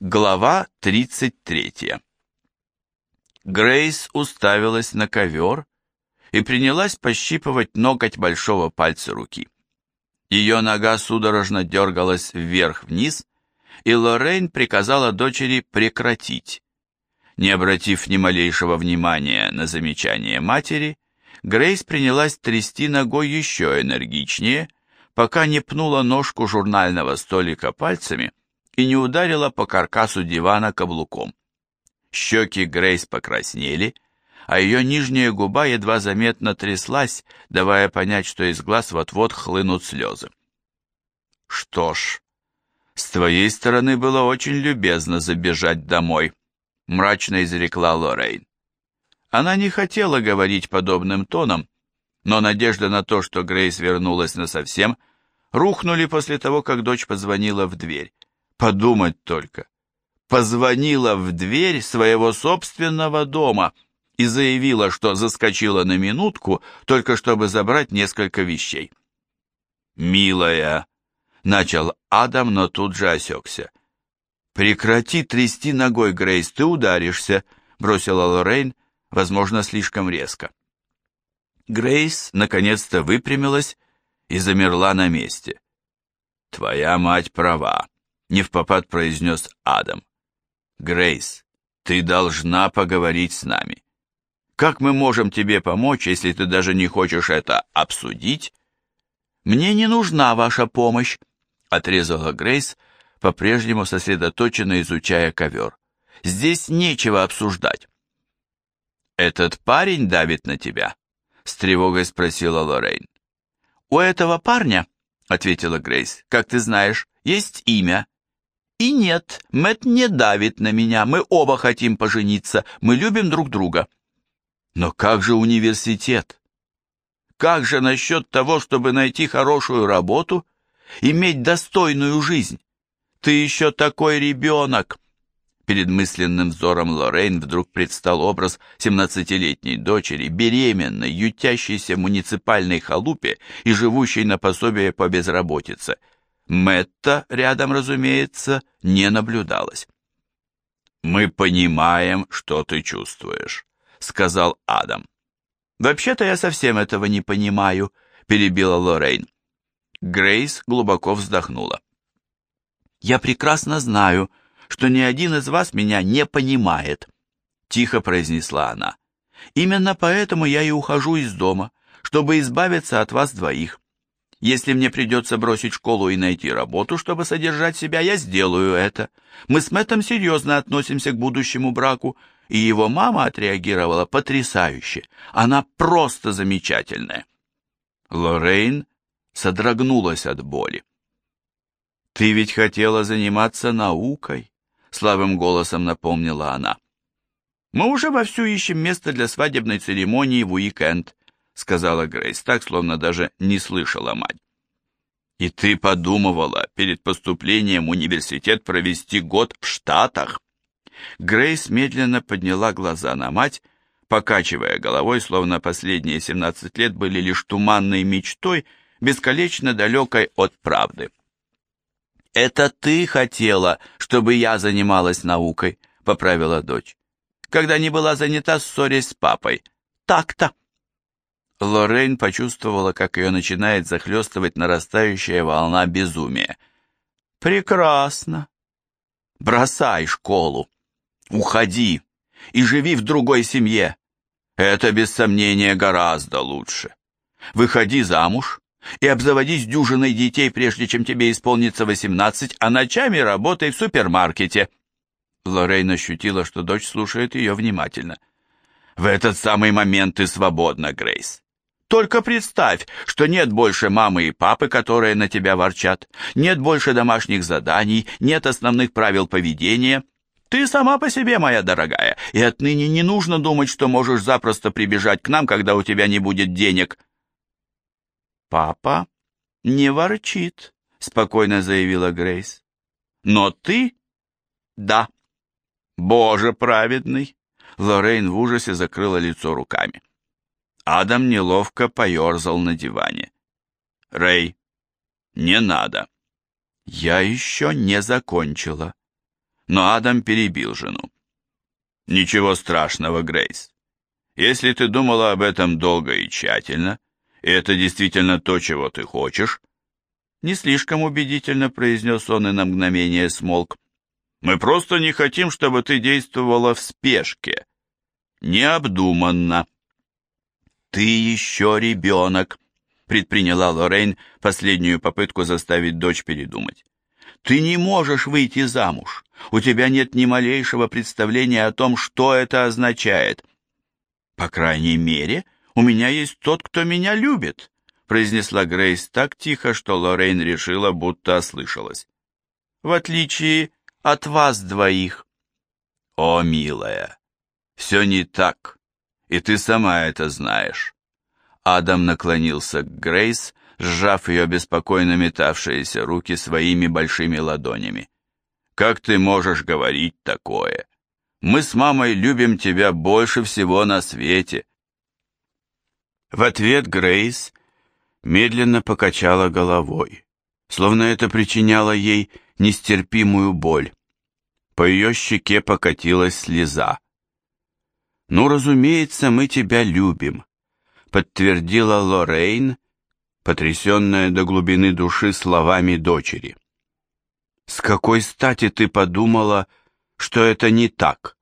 Глава 33 Грейс уставилась на ковер и принялась пощипывать ноготь большого пальца руки. Ее нога судорожно дергалась вверх-вниз, и Лоррейн приказала дочери прекратить. Не обратив ни малейшего внимания на замечание матери, Грейс принялась трясти ногой еще энергичнее, пока не пнула ножку журнального столика пальцами и не ударила по каркасу дивана каблуком. Щеки Грейс покраснели, а ее нижняя губа едва заметно тряслась, давая понять, что из глаз вот-вот хлынут слезы. «Что ж, с твоей стороны было очень любезно забежать домой», — мрачно изрекла Лоррейн. Она не хотела говорить подобным тоном, но надежда на то, что Грейс вернулась насовсем, рухнули после того, как дочь позвонила в дверь. Подумать только. Позвонила в дверь своего собственного дома и заявила, что заскочила на минутку, только чтобы забрать несколько вещей. «Милая», — начал Адам, но тут же осекся. «Прекрати трясти ногой, Грейс, ты ударишься», — бросила Лоррейн, возможно, слишком резко. Грейс наконец-то выпрямилась и замерла на месте. «Твоя мать права», — невпопад произнес Адам. «Грейс, ты должна поговорить с нами. Как мы можем тебе помочь, если ты даже не хочешь это обсудить?» «Мне не нужна ваша помощь», — отрезала Грейс, по-прежнему сосредоточенно изучая ковер. «Здесь нечего обсуждать». «Этот парень давит на тебя?» — с тревогой спросила Лоррейн. «У этого парня, — ответила Грейс, — как ты знаешь, есть имя. И нет, Мэт не давит на меня, мы оба хотим пожениться, мы любим друг друга». «Но как же университет? Как же насчет того, чтобы найти хорошую работу, иметь достойную жизнь? Ты еще такой ребенок!» Перед мысленным взором Лоррейн вдруг предстал образ семнадцатилетней дочери, беременной, ютящейся в муниципальной халупе и живущей на пособие по безработице. Мэтта рядом, разумеется, не наблюдалось. «Мы понимаем, что ты чувствуешь», — сказал Адам. «Вообще-то я совсем этого не понимаю», — перебила Лоррейн. Грейс глубоко вздохнула. «Я прекрасно знаю», — что ни один из вас меня не понимает», — тихо произнесла она. «Именно поэтому я и ухожу из дома, чтобы избавиться от вас двоих. Если мне придется бросить школу и найти работу, чтобы содержать себя, я сделаю это. Мы с Мэттом серьезно относимся к будущему браку, и его мама отреагировала потрясающе. Она просто замечательная». Лоррейн содрогнулась от боли. «Ты ведь хотела заниматься наукой слабым голосом напомнила она. «Мы уже вовсю ищем место для свадебной церемонии в уикенд», сказала Грейс, так, словно даже не слышала мать. «И ты подумывала перед поступлением в университет провести год в Штатах?» Грейс медленно подняла глаза на мать, покачивая головой, словно последние семнадцать лет были лишь туманной мечтой, бесконечно далекой от правды. «Это ты хотела, чтобы я занималась наукой», — поправила дочь. «Когда не была занята ссорясь с папой. Так-то». Лоррейн почувствовала, как ее начинает захлестывать нарастающая волна безумия. «Прекрасно. Бросай школу. Уходи и живи в другой семье. Это, без сомнения, гораздо лучше. Выходи замуж, и обзаводись дюжиной детей, прежде чем тебе исполнится восемнадцать, а ночами работай в супермаркете». Лоррейн ощутила, что дочь слушает ее внимательно. «В этот самый момент ты свободна, Грейс. Только представь, что нет больше мамы и папы, которые на тебя ворчат, нет больше домашних заданий, нет основных правил поведения. Ты сама по себе, моя дорогая, и отныне не нужно думать, что можешь запросто прибежать к нам, когда у тебя не будет денег. «Папа не ворчит», — спокойно заявила Грейс. «Но ты?» «Да». «Боже праведный!» Лоррейн в ужасе закрыла лицо руками. Адам неловко поерзал на диване. «Рэй, не надо». «Я еще не закончила». но Адам перебил жену. «Ничего страшного, Грейс. Если ты думала об этом долго и тщательно, и это действительно то, чего ты хочешь, не слишком убедительно произнес он и на мгновение смолк. Мы просто не хотим, чтобы ты действовала в спешке, необдуманно. Ты еще ребенок, предприняла Лоррейн последнюю попытку заставить дочь передумать. Ты не можешь выйти замуж. У тебя нет ни малейшего представления о том, что это означает. По крайней мере, у меня есть тот, кто меня любит, произнесла Грейс так тихо, что Лоррейн решила, будто ослышалась. В отличие от вас двоих. О, милая, все не так, и ты сама это знаешь. Адам наклонился к Грейс, сжав ее беспокойно метавшиеся руки своими большими ладонями. «Как ты можешь говорить такое? Мы с мамой любим тебя больше всего на свете». В ответ Грейс медленно покачала головой, словно это причиняло ей нестерпимую боль. По ее щеке покатилась слеза. «Ну, разумеется, мы тебя любим», — подтвердила Лоррейн, потрясенная до глубины души словами дочери. «С какой стати ты подумала, что это не так?»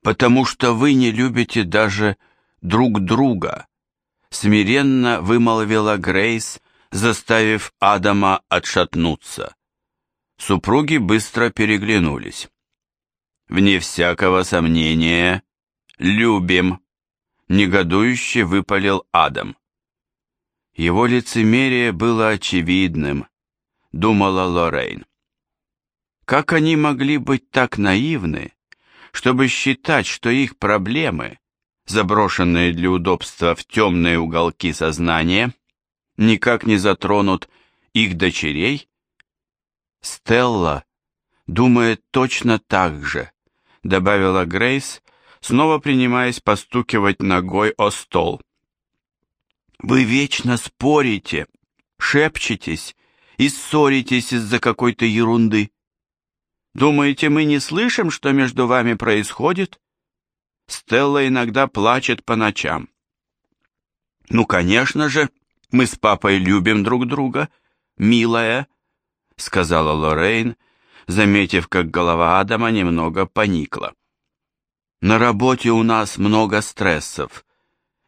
«Потому что вы не любите даже друг друга», смиренно вымолвила Грейс, заставив Адама отшатнуться. Супруги быстро переглянулись. «Вне всякого сомнения, любим», — негодующе выпалил Адам. Его лицемерие было очевидным, думала Лоррейн. Как они могли быть так наивны, чтобы считать, что их проблемы заброшенные для удобства в темные уголки сознания, никак не затронут их дочерей? Стелла думает точно так же, добавила Грейс, снова принимаясь постукивать ногой о стол. Вы вечно спорите, шепчетесь и ссоритесь из-за какой-то ерунды. Думаете, мы не слышим, что между вами происходит? Стелла иногда плачет по ночам. «Ну, конечно же, мы с папой любим друг друга, милая», — сказала Лоррейн, заметив, как голова Адама немного поникла. «На работе у нас много стрессов,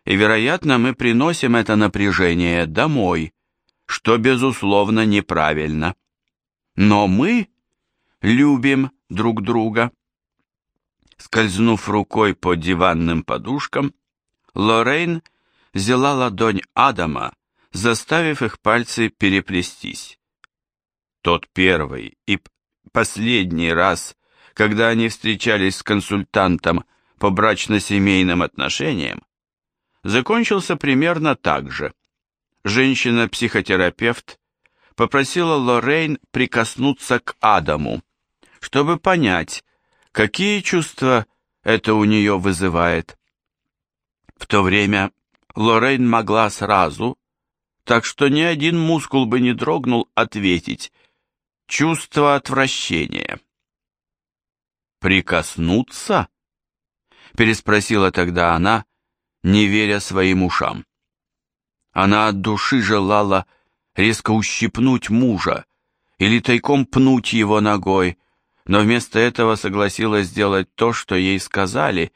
и, вероятно, мы приносим это напряжение домой, что, безусловно, неправильно. Но мы любим друг друга». Скользнув рукой по диванным подушкам, Лоррейн взяла ладонь Адама, заставив их пальцы переплестись. Тот первый и последний раз, когда они встречались с консультантом по брачно-семейным отношениям, закончился примерно так же. Женщина-психотерапевт попросила Лоррейн прикоснуться к Адаму, чтобы понять, Какие чувства это у нее вызывает? В то время Лоррейн могла сразу, так что ни один мускул бы не дрогнул, ответить «чувство отвращения». «Прикоснуться?» — переспросила тогда она, не веря своим ушам. Она от души желала резко ущипнуть мужа или тайком пнуть его ногой, но вместо этого согласилась сделать то, что ей сказали,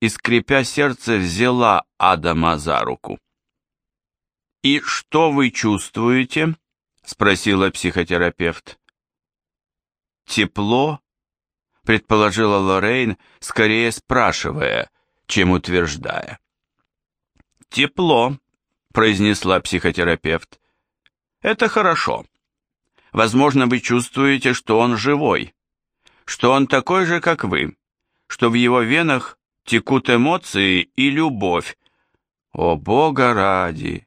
и, скрипя сердце, взяла Адама за руку. «И что вы чувствуете?» — спросила психотерапевт. «Тепло?» — предположила Лоррейн, скорее спрашивая, чем утверждая. «Тепло», — произнесла психотерапевт. «Это хорошо. Возможно, вы чувствуете, что он живой что он такой же, как вы, что в его венах текут эмоции и любовь. О, Бога ради!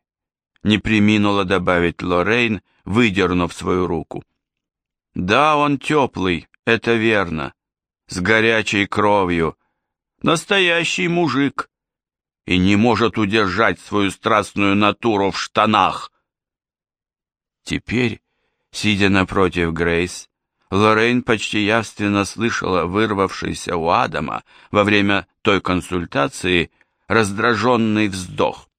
Не приминула добавить Лоррейн, выдернув свою руку. Да, он теплый, это верно, с горячей кровью, настоящий мужик, и не может удержать свою страстную натуру в штанах. Теперь, сидя напротив Грейс, Лоррейн почти явственно слышала вырвавшийся у Адама во время той консультации раздраженный вздох.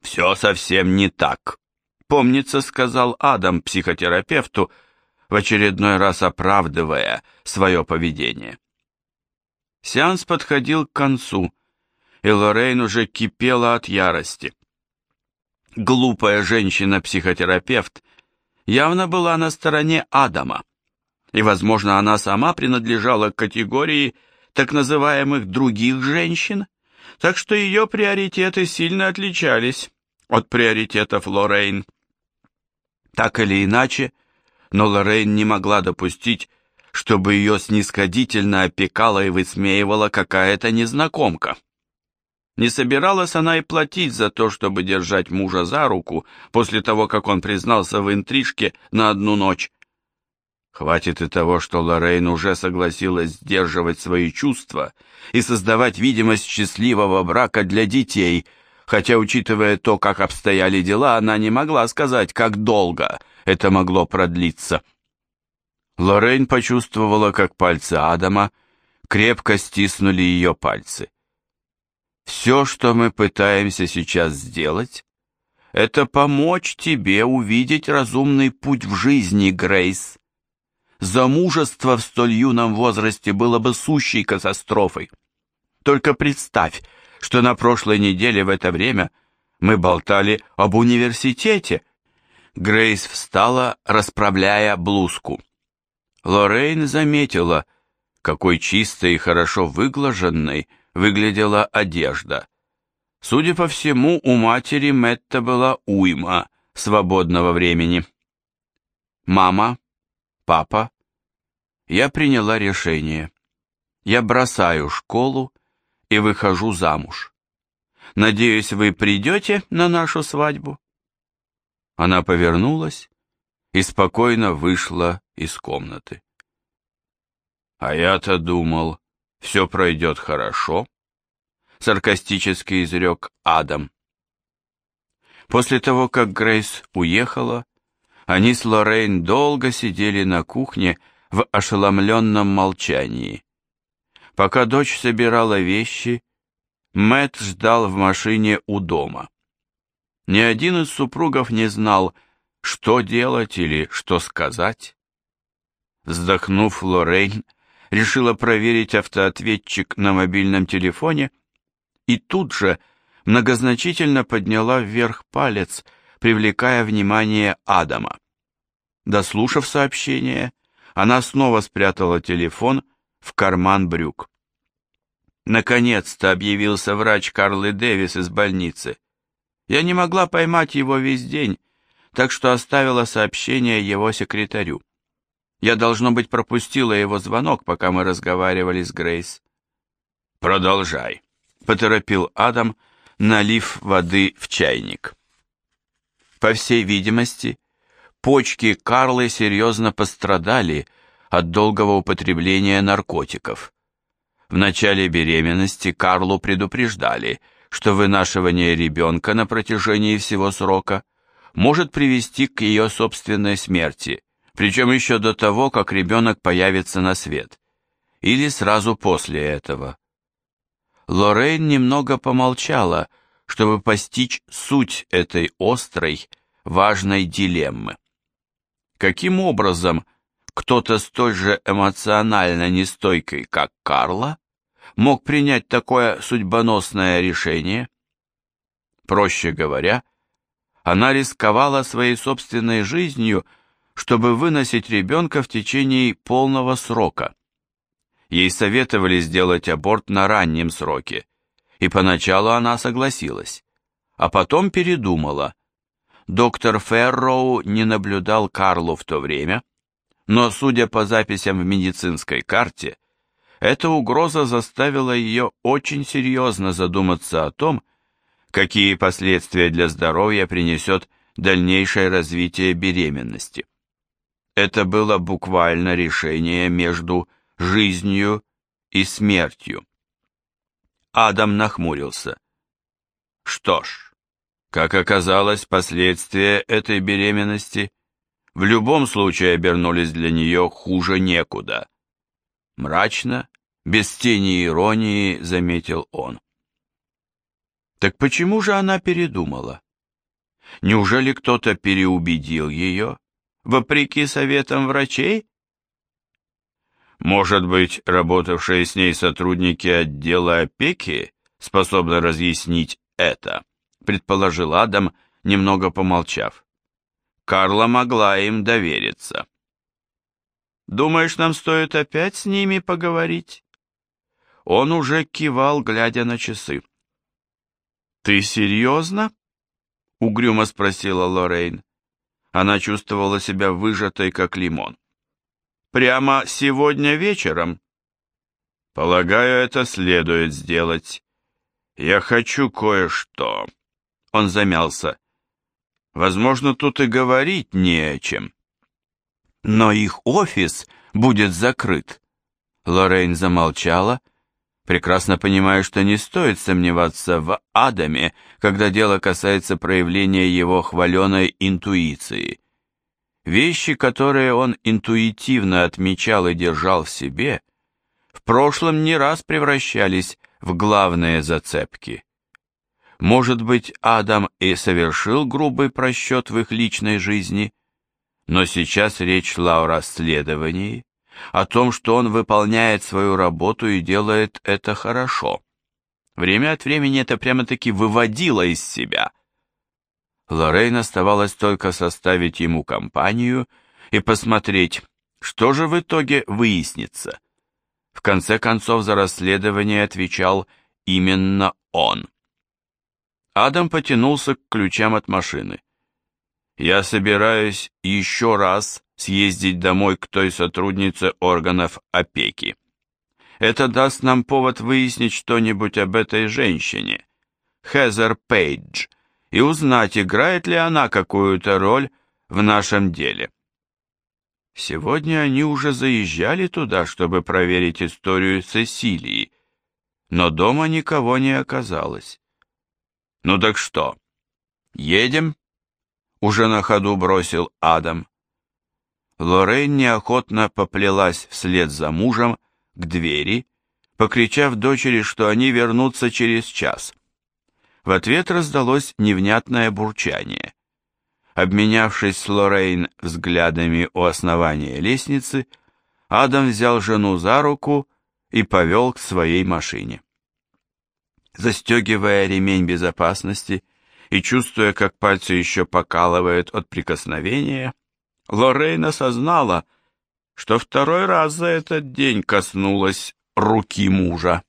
«Все совсем не так», — помнится, сказал Адам психотерапевту, в очередной раз оправдывая свое поведение. Сеанс подходил к концу, и Лоррейн уже кипела от ярости. Глупая женщина-психотерапевт явно была на стороне Адама, и, возможно, она сама принадлежала к категории так называемых других женщин, так что ее приоритеты сильно отличались от приоритетов Лоррейн. Так или иначе, но Лоррейн не могла допустить, чтобы ее снисходительно опекала и высмеивала какая-то незнакомка. Не собиралась она и платить за то, чтобы держать мужа за руку после того, как он признался в интрижке на одну ночь. Хватит и того, что Лоррейн уже согласилась сдерживать свои чувства и создавать видимость счастливого брака для детей, хотя, учитывая то, как обстояли дела, она не могла сказать, как долго это могло продлиться. Лоррейн почувствовала, как пальцы Адама крепко стиснули ее пальцы. Все, что мы пытаемся сейчас сделать, это помочь тебе увидеть разумный путь в жизни, Грейс. Замужество в столь юном возрасте было бы сущей катастрофой. Только представь, что на прошлой неделе в это время мы болтали об университете. Грейс встала, расправляя блузку. Лоррейн заметила, какой чистой и хорошо выглаженной выглядела одежда. Судя по всему, у матери Мэтта была уйма свободного времени. «Мама, папа, я приняла решение. Я бросаю школу и выхожу замуж. Надеюсь, вы придете на нашу свадьбу?» Она повернулась и спокойно вышла из комнаты. «А я-то думал, все пройдет хорошо», — саркастически изрек Адам. После того, как Грейс уехала, они с Лоррейн долго сидели на кухне в ошеломленном молчании. Пока дочь собирала вещи, Мэтт ждал в машине у дома. Ни один из супругов не знал, что делать или что сказать. Вздохнув, Лоррейн решила проверить автоответчик на мобильном телефоне и тут же многозначительно подняла вверх палец, привлекая внимание Адама. Дослушав сообщение, она снова спрятала телефон в карман брюк. Наконец-то объявился врач Карлы Дэвис из больницы. Я не могла поймать его весь день, так что оставила сообщение его секретарю. Я, должно быть, пропустила его звонок, пока мы разговаривали с Грейс. «Продолжай», — поторопил Адам, налив воды в чайник. По всей видимости, почки Карлы серьезно пострадали от долгого употребления наркотиков. В начале беременности Карлу предупреждали, что вынашивание ребенка на протяжении всего срока может привести к ее собственной смерти – причем еще до того, как ребенок появится на свет, или сразу после этого. Лоррейн немного помолчала, чтобы постичь суть этой острой, важной дилеммы. Каким образом кто-то столь же эмоционально нестойкий, как Карла, мог принять такое судьбоносное решение? Проще говоря, она рисковала своей собственной жизнью, чтобы выносить ребенка в течение полного срока. Ей советовали сделать аборт на раннем сроке, и поначалу она согласилась, а потом передумала. Доктор Ферроу не наблюдал Карлу в то время, но, судя по записям в медицинской карте, эта угроза заставила ее очень серьезно задуматься о том, какие последствия для здоровья принесет дальнейшее развитие беременности. Это было буквально решение между жизнью и смертью. Адам нахмурился. Что ж, как оказалось, последствия этой беременности в любом случае обернулись для нее хуже некуда. Мрачно, без тени иронии, заметил он. Так почему же она передумала? Неужели кто-то переубедил ее, вопреки советам врачей? Может быть, работавшие с ней сотрудники отдела опеки способны разъяснить это, предположил Адам, немного помолчав. Карла могла им довериться. «Думаешь, нам стоит опять с ними поговорить?» Он уже кивал, глядя на часы. «Ты серьезно?» — угрюмо спросила Лоррейн. Она чувствовала себя выжатой, как лимон. «Прямо сегодня вечером?» «Полагаю, это следует сделать. Я хочу кое-что». Он замялся. Возможно, тут и говорить не о чем. Но их офис будет закрыт. Лоррейн замолчала, прекрасно понимая, что не стоит сомневаться в Адаме, когда дело касается проявления его хваленой интуиции. Вещи, которые он интуитивно отмечал и держал в себе, в прошлом не раз превращались в главные зацепки. Может быть, Адам и совершил грубый просчет в их личной жизни, но сейчас речь шла о расследовании, о том, что он выполняет свою работу и делает это хорошо. Время от времени это прямо-таки выводило из себя. Лоррейн оставалось только составить ему компанию и посмотреть, что же в итоге выяснится. В конце концов за расследование отвечал именно он. Адам потянулся к ключам от машины. «Я собираюсь еще раз съездить домой к той сотруднице органов опеки. Это даст нам повод выяснить что-нибудь об этой женщине, Хезер Пейдж, и узнать, играет ли она какую-то роль в нашем деле». Сегодня они уже заезжали туда, чтобы проверить историю Сесилии, но дома никого не оказалось. «Ну так что, едем?» Уже на ходу бросил Адам. Лоррейн неохотно поплелась вслед за мужем к двери, покричав дочери, что они вернутся через час. В ответ раздалось невнятное бурчание. Обменявшись с Лоррейн взглядами у основания лестницы, Адам взял жену за руку и повел к своей машине. Застегивая ремень безопасности и чувствуя, как пальцы еще покалывают от прикосновения, Лоррейн осознала, что второй раз за этот день коснулась руки мужа.